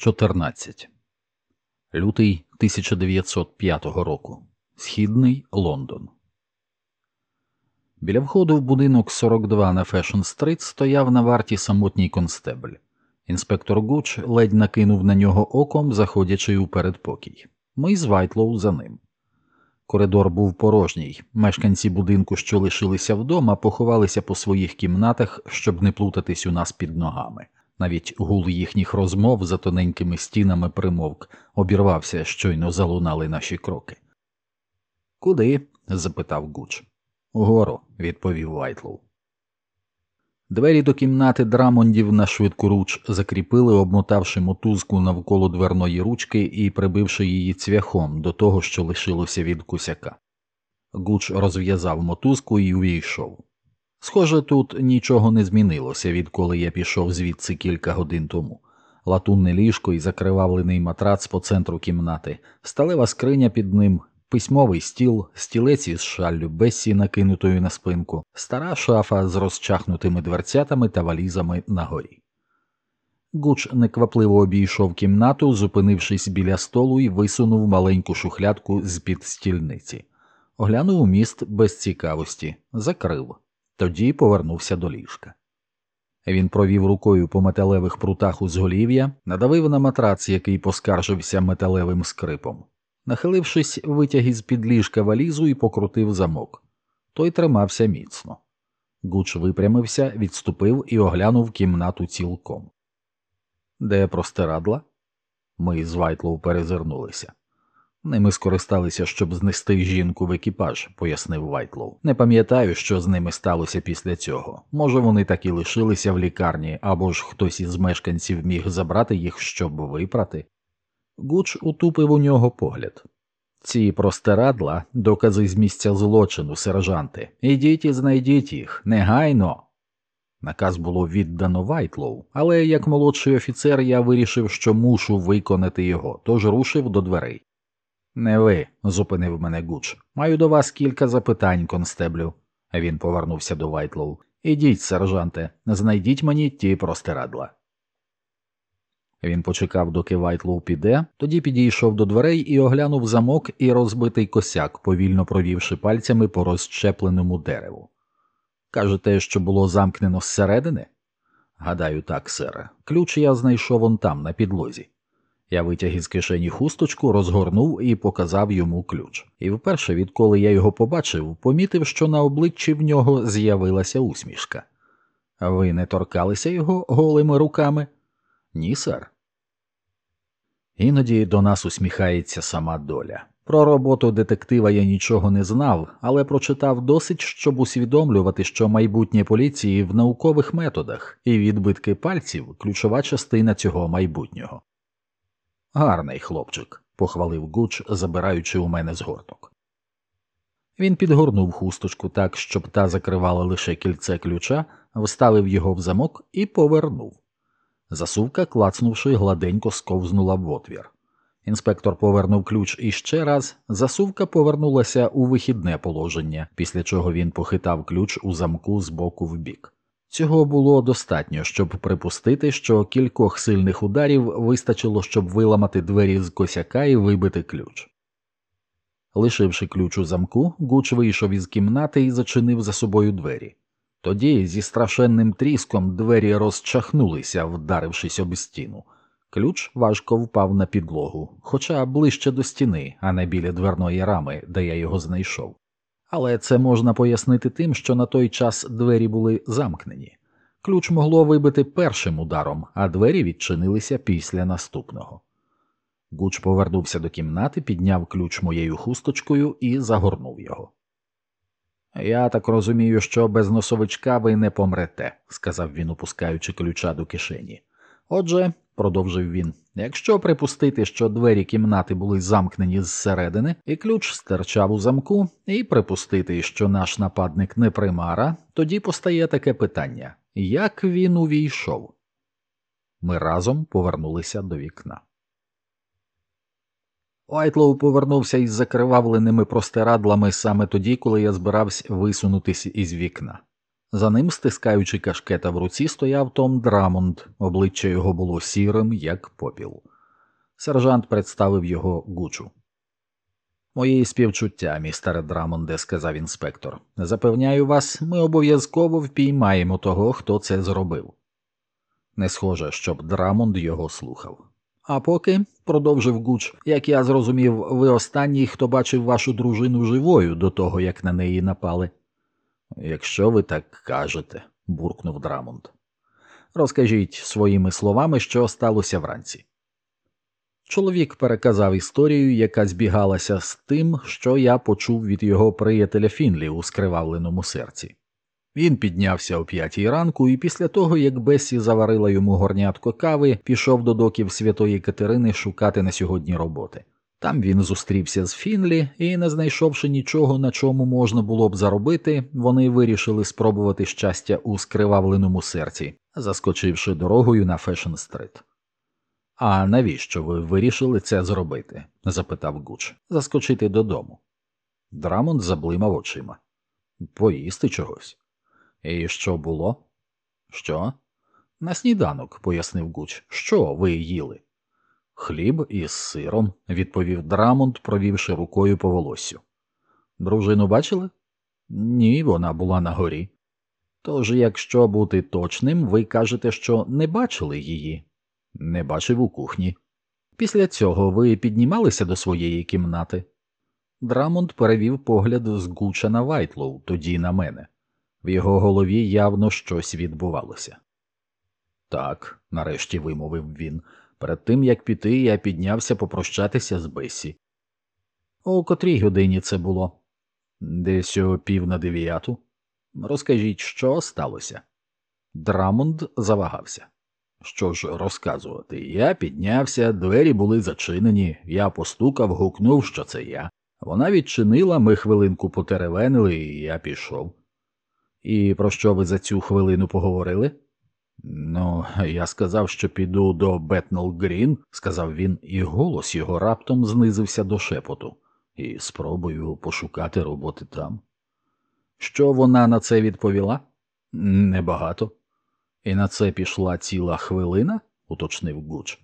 14. Лютий 1905 року. Східний Лондон. Біля входу в будинок 42 на Фешн Стрит стояв на варті самотній констебль. Інспектор Гуч ледь накинув на нього оком, заходячи у передпокій. Ми з Вайтлоу за ним. Коридор був порожній. Мешканці будинку, що лишилися вдома, поховалися по своїх кімнатах, щоб не плутатись у нас під ногами. Навіть гул їхніх розмов за тоненькими стінами примовк обірвався, щойно залунали наші кроки. Куди? запитав Гуч. Угору, відповів Вайтлоу. Двері до кімнати Драмондів на швидку руч закріпили, обмотавши мотузку навколо дверної ручки і прибивши її цвяхом до того, що лишилося від косяка. Гуч розв'язав мотузку і увійшов. Схоже, тут нічого не змінилося, відколи я пішов звідси кілька годин тому. Латунне ліжко і закривавлений матрац по центру кімнати, сталева скриня під ним, письмовий стіл, стілець із шаллю Бессі, накинутою на спинку, стара шафа з розчахнутими дверцятами та валізами на горі. Гуч неквапливо обійшов кімнату, зупинившись біля столу і висунув маленьку шухлядку з під стільниці. Оглянув міст без цікавості, закрив, тоді повернувся до ліжка. Він провів рукою по металевих прутах узголів'я, надавив на матрац, який поскаржився металевим скрипом. Нахилившись, витяг із під ліжка валізу і покрутив замок. Той тримався міцно. Гуч випрямився, відступив і оглянув кімнату цілком. Де простирадла? Ми з Вайтлоу перезирнулися. Ними скористалися, щоб знести жінку в екіпаж, пояснив Вайтлоу. Не пам'ятаю, що з ними сталося після цього. Може, вони так і лишилися в лікарні, або ж хтось із мешканців міг забрати їх, щоб випрати. Гуч утупив у нього погляд. Ці простирадла докази з місця злочину, сержанте. Ідіть і знайдіть їх, негайно. Наказ було віддано Вайтлоу, але як молодший офіцер я вирішив, що мушу виконати його, тож рушив до дверей. Не ви, зупинив мене Гуч. Маю до вас кілька запитань, констеблю. Він повернувся до Вайтлоу. Ідіть, сержанте, знайдіть мені ті простирадла. Він почекав, доки Вайтлоу піде, тоді підійшов до дверей і оглянув замок і розбитий косяк, повільно провівши пальцями по розщепленому дереву. Кажете, що було замкнено зсередини? Гадаю, так, сере. Ключ я знайшов он там, на підлозі. Я витяг із кишені хусточку, розгорнув і показав йому ключ. І вперше, відколи я його побачив, помітив, що на обличчі в нього з'явилася усмішка. Ви не торкалися його голими руками? Ні, сер. Іноді до нас усміхається сама доля. Про роботу детектива я нічого не знав, але прочитав досить, щоб усвідомлювати, що майбутнє поліції в наукових методах і відбитки пальців ключова частина цього майбутнього. Гарний хлопчик, похвалив Гуч, забираючи у мене згорток. Він підгорнув хусточку так, щоб та закривала лише кільце ключа, вставив його в замок і повернув. Засувка, клацнувши, гладенько сковзнула в отвір. Інспектор повернув ключ іще раз, засувка повернулася у вихідне положення, після чого він похитав ключ у замку з боку в бік. Цього було достатньо, щоб припустити, що кількох сильних ударів вистачило, щоб виламати двері з косяка і вибити ключ. Лишивши ключ у замку, Гуч вийшов із кімнати і зачинив за собою двері. Тоді зі страшенним тріском двері розчахнулися, вдарившись об стіну. Ключ важко впав на підлогу, хоча ближче до стіни, а не біля дверної рами, де я його знайшов. Але це можна пояснити тим, що на той час двері були замкнені. Ключ могло вибити першим ударом, а двері відчинилися після наступного. Гуч повернувся до кімнати, підняв ключ моєю хусточкою і загорнув його. Я так розумію, що без носовичка ви не помрете, сказав він, опускаючи ключа до кишені. Отже, продовжив він, якщо припустити, що двері кімнати були замкнені зсередини, і ключ стирчав у замку, і припустити, що наш нападник не примара, тоді постає таке питання як він увійшов? Ми разом повернулися до вікна. Уайтлоу повернувся із закривавленими простирадлами саме тоді, коли я збирався висунутися із вікна. За ним, стискаючи кашкета в руці, стояв Том Драмонд, обличчя його було сірим, як попіл. Сержант представив його гучу. Мої співчуття, містере Драмонде, сказав інспектор. Запевняю вас, ми обов'язково впіймаємо того, хто це зробив. Не схоже, щоб Драмонд його слухав. А поки, продовжив Гуч, як я зрозумів, ви останній, хто бачив вашу дружину живою до того, як на неї напали. Якщо ви так кажете, буркнув Драмонд. Розкажіть своїми словами, що сталося вранці. Чоловік переказав історію, яка збігалася з тим, що я почув від його приятеля Фінлі у «Скривавленому серці». Він піднявся о п'ятій ранку і після того, як Бесі заварила йому горнятко кави, пішов до доків Святої Катерини шукати на сьогодні роботи. Там він зустрівся з Фінлі і, не знайшовши нічого, на чому можна було б заробити, вони вирішили спробувати щастя у скривавленому серці, заскочивши дорогою на Фешн-стрит. А навіщо ви вирішили це зробити? запитав Гуч. Заскочити додому. Драмонд заблимав очима. Поїсти чогось. І що було? Що? На сніданок, пояснив Гуч. Що ви їли? Хліб із сиром, відповів Драмонд, провівши рукою по волоссю. Дружину бачили? Ні, вона була нагорі. Тож, якщо бути точним, ви кажете, що не бачили її, не бачив у кухні. Після цього ви піднімалися до своєї кімнати. Драмонд перевів погляд з Гуча на Вайтлоу, тоді на мене. В його голові явно щось відбувалося. Так, нарешті вимовив він. Перед тим як піти, я піднявся попрощатися з Бесі. У котрій годині це було? Десь о пів на дев'яту. Розкажіть, що сталося? Драмонд завагався. Що ж розказувати? Я піднявся, двері були зачинені, я постукав, гукнув, що це я. Вона відчинила, ми хвилинку потеревенили, і я пішов. І про що ви за цю хвилину поговорили? Ну, я сказав, що піду до Бетнел Грін, сказав він, і голос його раптом знизився до шепоту, і спробую пошукати роботи там. Що вона на це відповіла? Небагато. І на це пішла ціла хвилина, уточнив Гуч.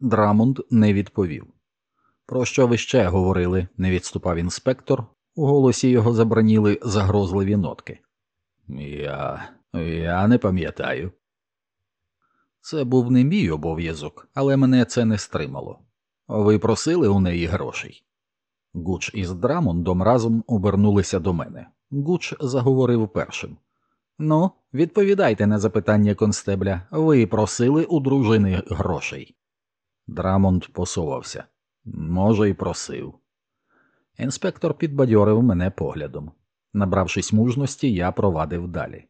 Драмонд не відповів. Про що ви ще говорили? не відступав інспектор. У голосі його забриніли загрозливі нотки. Я я не пам'ятаю. Це був не мій обов'язок, але мене це не стримало. Ви просили у неї грошей. Гуч із Драмондом разом обернулися до мене. Гуч заговорив першим. Ну, відповідайте на запитання констебля. Ви просили у дружини грошей. Драмонд посувався. Може, й просив. Інспектор підбадьорив мене поглядом. Набравшись мужності, я провадив далі.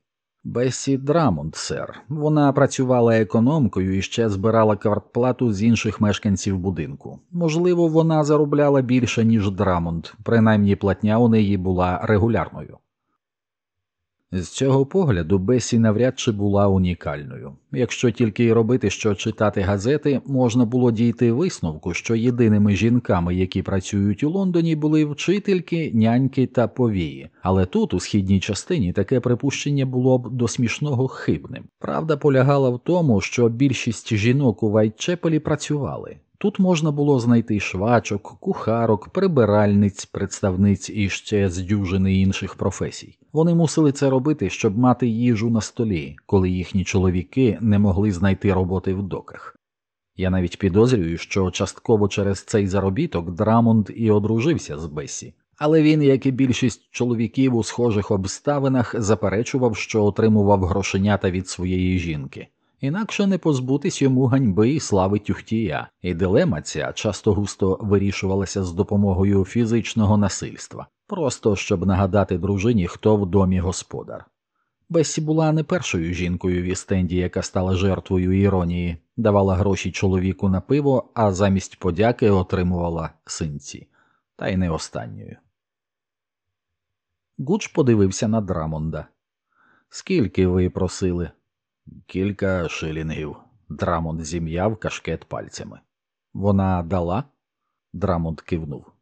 Бесі Драмонд, сер. Вона працювала економкою і ще збирала квартплату з інших мешканців будинку. Можливо, вона заробляла більше, ніж Драмонд, принаймні платня у неї була регулярною. З цього погляду Бесі навряд чи була унікальною. Якщо тільки й робити, що читати газети, можна було дійти висновку, що єдиними жінками, які працюють у Лондоні, були вчительки, няньки та повії. Але тут, у східній частині, таке припущення було б до смішного хибним. Правда полягала в тому, що більшість жінок у Вайтчепелі працювали. Тут можна було знайти швачок, кухарок, прибиральниць, представниць і ще з дюжини інших професій. Вони мусили це робити, щоб мати їжу на столі, коли їхні чоловіки не могли знайти роботи в доках. Я навіть підозрюю, що частково через цей заробіток Драмонд і одружився з Бесі. Але він, як і більшість чоловіків у схожих обставинах, заперечував, що отримував грошенята від своєї жінки інакше не позбутись йому ганьби і слави тюхтія, і дилема ця часто густо вирішувалася з допомогою фізичного насильства, просто щоб нагадати дружині, хто в домі господар. Бесі була не першою жінкою в Істенді, яка стала жертвою іронії, давала гроші чоловіку на пиво, а замість подяки отримувала синці, та й не останньою. Гуч подивився на Драмонда. Скільки ви просили? Кілька шилінгів. Драмонд зім'яв кашкет пальцями. Вона дала? Драмонд кивнув.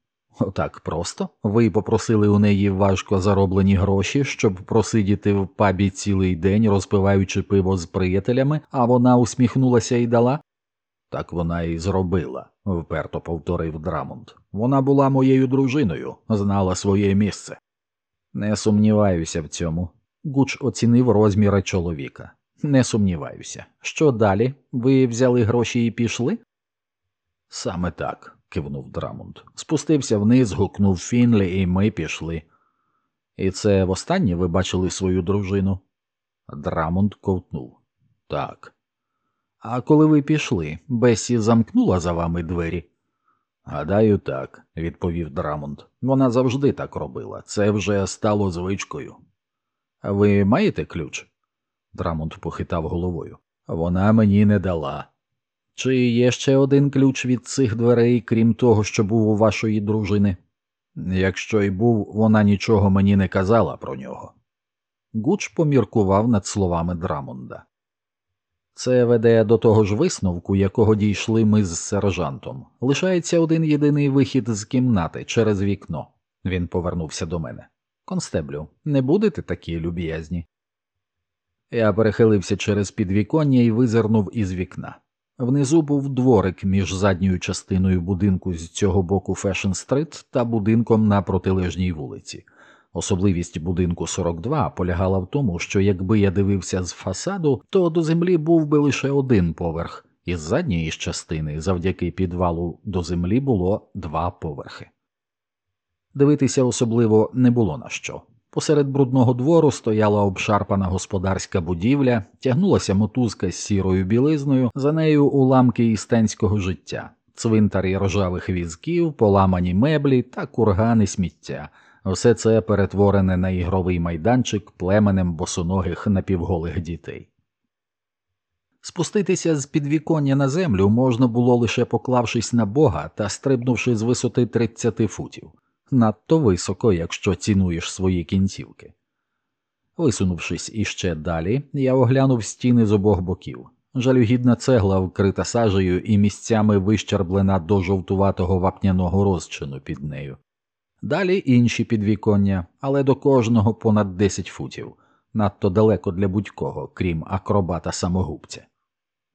Отак просто. Ви попросили у неї важко зароблені гроші, щоб просидіти в пабі цілий день, розпиваючи пиво з приятелями, а вона усміхнулася і дала. Так вона і зробила, вперто повторив Драмонд. Вона була моєю дружиною, знала своє місце. Не сумніваюся в цьому. Гуч оцінив розміри чоловіка. Не сумніваюся. Що далі? Ви взяли гроші і пішли? Саме так, кивнув Драмонд. Спустився вниз, гукнув Фінлі, і ми пішли. І це востаннє ви бачили свою дружину? Драмонд ковтнув. Так. А коли ви пішли, Бесі замкнула за вами двері? Гадаю, так, відповів Драмонд. Вона завжди так робила. Це вже стало звичкою. Ви маєте ключ? Драмонд похитав головою. Вона мені не дала. Чи є ще один ключ від цих дверей, крім того, що був у вашої дружини? Якщо й був, вона нічого мені не казала про нього. Гуч поміркував над словами Драмонда. Це веде до того ж висновку, якого дійшли ми з сержантом. Лишається один єдиний вихід з кімнати через вікно. Він повернувся до мене. Констеблю, не будете такі люб'язні? Я перехилився через підвіконня і визирнув із вікна. Внизу був дворик між задньою частиною будинку з цього боку Фешн Стрит та будинком на протилежній вулиці. Особливість будинку 42 полягала в тому, що якби я дивився з фасаду, то до землі був би лише один поверх, і з задньої частини, завдяки підвалу до землі, було два поверхи. Дивитися особливо не було на що. Посеред брудного двору стояла обшарпана господарська будівля, тягнулася мотузка з сірою білизною, за нею уламки істенського життя, цвинтарі рожавих візків, поламані меблі та кургани сміття. Все це перетворене на ігровий майданчик племенем босоногих напівголих дітей. Спуститися з підвіконня на землю можна було лише поклавшись на бога та стрибнувши з висоти 30 футів надто високо, якщо цінуєш свої кінцівки. Висунувшись іще далі, я оглянув стіни з обох боків. Жалюгідна цегла вкрита сажею і місцями вищерблена до жовтуватого вапняного розчину під нею. Далі інші підвіконня, але до кожного понад 10 футів, надто далеко для будь-кого, крім акробата самогубця.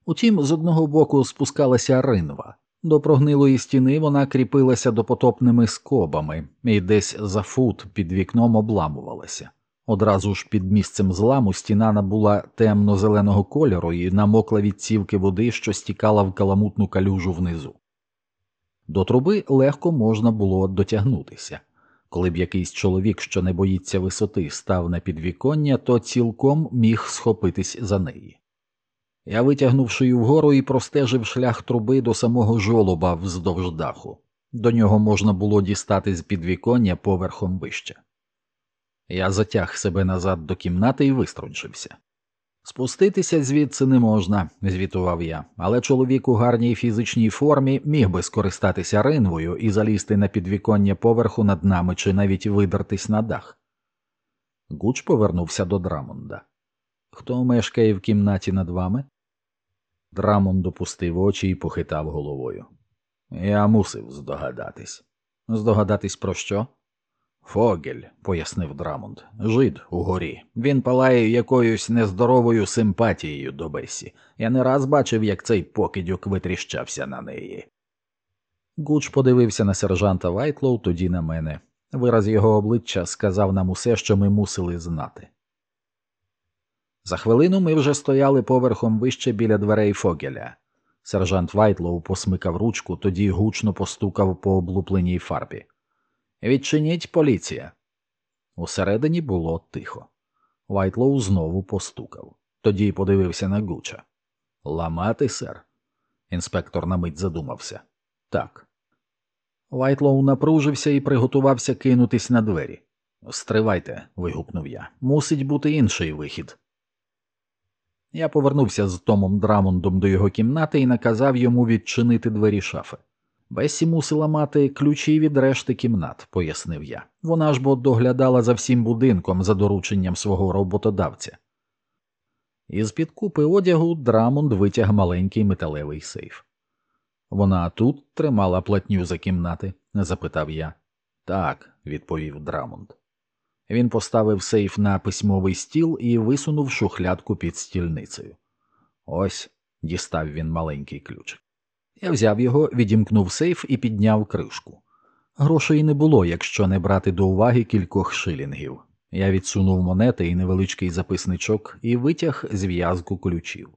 Утім, з одного боку спускалася ринва, до прогнилої стіни вона кріпилася допотопними скобами і десь за фут під вікном обламувалася. Одразу ж під місцем зламу стіна набула темно-зеленого кольору і намокла від цівки води, що стікала в каламутну калюжу внизу. До труби легко можна було дотягнутися. Коли б якийсь чоловік, що не боїться висоти, став на підвіконня, то цілком міг схопитись за неї. Я витягнув шию вгору і простежив шлях труби до самого жолоба вздовж даху. До нього можна було дістати з підвіконня поверхом вище. Я затяг себе назад до кімнати і виструнчився. Спуститися звідси не можна, звітував я, але чоловік у гарній фізичній формі міг би скористатися ринвою і залізти на підвіконня поверху над нами чи навіть видертись на дах. Гуч повернувся до Драмонда. Хто мешкає в кімнаті над вами? Драмонд опустив очі і похитав головою. Я мусив здогадатись. Здогадатись про що? Фогель, пояснив Драмонд, жид угорі. Він палає якоюсь нездоровою симпатією до Бесі. Я не раз бачив, як цей покидюк витріщався на неї. Гуч подивився на сержанта Вайтлоу, тоді на мене. Вираз його обличчя сказав нам усе, що ми мусили знати. За хвилину ми вже стояли поверхом вище біля дверей Фогеля. Сержант Вайтлоу посмикав ручку, тоді гучно постукав по облупленій фарбі. Відчиніть поліція. Усередині було тихо. Вайтлоу знову постукав. Тоді подивився на Гуча. Ламати, сер. Інспектор на мить задумався. Так. Вайтлоу напружився і приготувався кинутись на двері. Стривайте, вигукнув я. Мусить бути інший вихід. Я повернувся з Томом Драмондом до його кімнати і наказав йому відчинити двері шафи. Бесі мусила мати ключі від решти кімнат, пояснив я. Вона ж бо доглядала за всім будинком за дорученням свого роботодавця. Із під купи одягу Драмонд витяг маленький металевий сейф. Вона тут тримала платню за кімнати? запитав я. Так, відповів Драмонд. Він поставив сейф на письмовий стіл і висунув шухлядку під стільницею. Ось, дістав він маленький ключ. Я взяв його, відімкнув сейф і підняв кришку. Грошей не було, якщо не брати до уваги кількох шилінгів. Я відсунув монети і невеличкий записничок і витяг зв'язку ключів.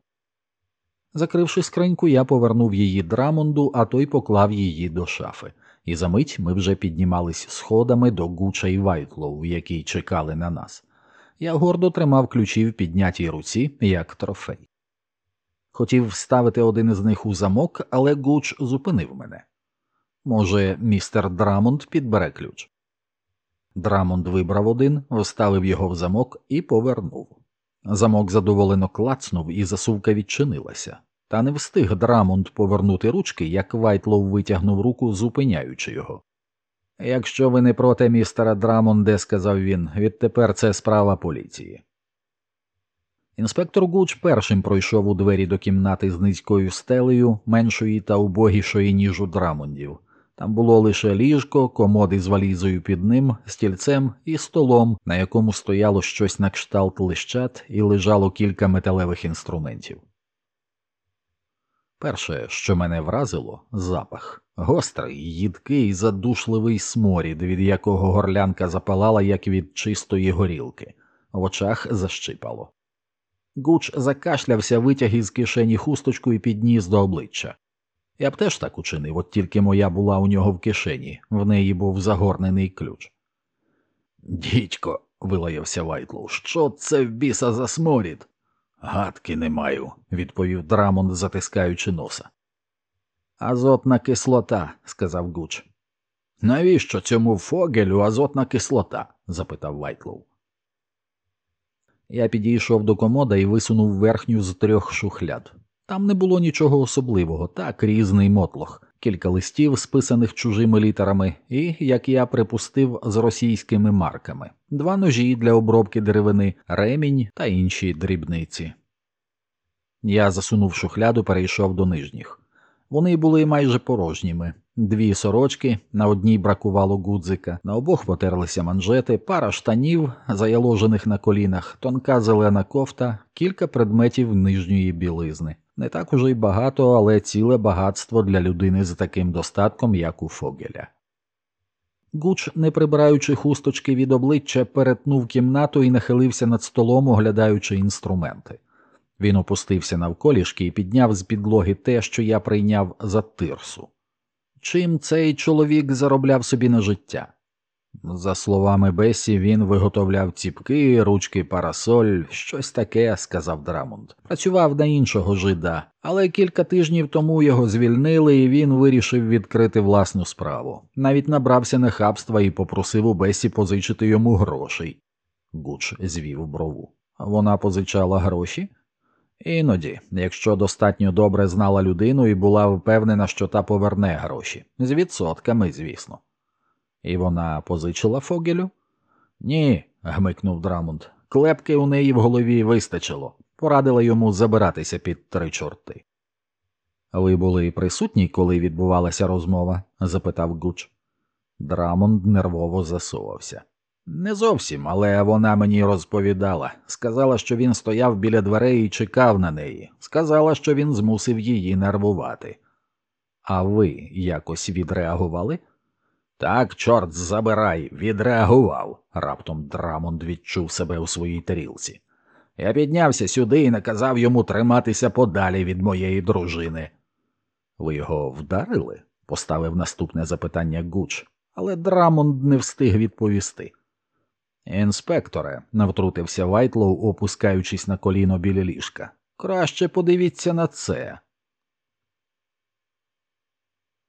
Закривши скриньку, я повернув її Драмонду, а той поклав її до шафи, і за мить ми вже піднімались сходами до Гуча і Вайтлоу, які чекали на нас. Я гордо тримав ключі в піднятій руці, як трофей. Хотів вставити один із них у замок, але Гуч зупинив мене. Може, містер Драмонд підбере ключ. Драмонд вибрав один, вставив його в замок і повернув. Замок задоволено клацнув, і засувка відчинилася, та не встиг Драмонд повернути ручку, як Вайтлоу витягнув руку, зупиняючи його. Якщо ви не проти містера Драмонде, сказав він, відтепер це справа поліції. Інспектор Гуч першим пройшов у двері до кімнати з низькою стелею, меншої та убогішої, ніж у Драмондів. Там було лише ліжко, комод з валізою під ним, стільцем і столом, на якому стояло щось на кшталт лещат і лежало кілька металевих інструментів. Перше, що мене вразило, запах гострий, їдкий, задушливий сморід, від якого горлянка запалала, як від чистої горілки, в очах защипало. Гуч закашлявся, витяг із кишені хусточку і підніс до обличчя. Я б теж так учинив, от тільки моя була у нього в кишені, в неї був загорнений ключ. Дідько, вилаявся Вайтлоу, що це в біса за сморід? Гадки не маю, відповів Драмонд, затискаючи носа. Азотна кислота, сказав Гуч. Навіщо цьому Фогелю азотна кислота? запитав Вайтлоу. Я підійшов до комода і висунув верхню з трьох шухляд. Там не було нічого особливого, так різний мотлох, кілька листів, списаних чужими літерами, і, як я припустив, з російськими марками, два ножі для обробки деревини, ремінь та інші дрібниці. Я засунув шухляду, перейшов до нижніх. Вони були майже порожніми. Дві сорочки, на одній бракувало гудзика, на обох потерлися манжети, пара штанів, заяложених на колінах, тонка зелена кофта, кілька предметів нижньої білизни. Не так уже й багато, але ціле багатство для людини з таким достатком, як у Фогеля. Гуч, не прибираючи хусточки від обличчя, перетнув кімнату і нахилився над столом, оглядаючи інструменти. Він опустився навколішки і підняв з підлоги те, що я прийняв за тирсу. Чим цей чоловік заробляв собі на життя? За словами Бесі, він виготовляв ціпки, ручки парасоль, щось таке, сказав Драмонд. Працював на іншого жида, але кілька тижнів тому його звільнили, і він вирішив відкрити власну справу. Навіть набрався нахабства і попросив у Бесі позичити йому грошей. Гуч звів брову. Вона позичала гроші? Іноді, якщо достатньо добре знала людину і була впевнена, що та поверне гроші, з відсотками, звісно. І вона позичила Фогелю? Ні, гмикнув Драмунд. Клепки у неї в голові вистачило, порадила йому забиратися під три чорти. Ви були присутні, коли відбувалася розмова? запитав Гуч. Драмонд нервово засувався. Не зовсім, але вона мені розповідала. Сказала, що він стояв біля дверей і чекав на неї. Сказала, що він змусив її нервувати. А ви якось відреагували? Так, чорт забирай, відреагував, раптом Драмонд відчув себе у своїй тарілці. Я піднявся сюди і наказав йому триматися подалі від моєї дружини. Ви його вдарили? поставив наступне запитання Гуч, але Драмонд не встиг відповісти. Інспекторе, втрутився Вайтлоу, опускаючись на коліно біля ліжка. Краще подивіться на це.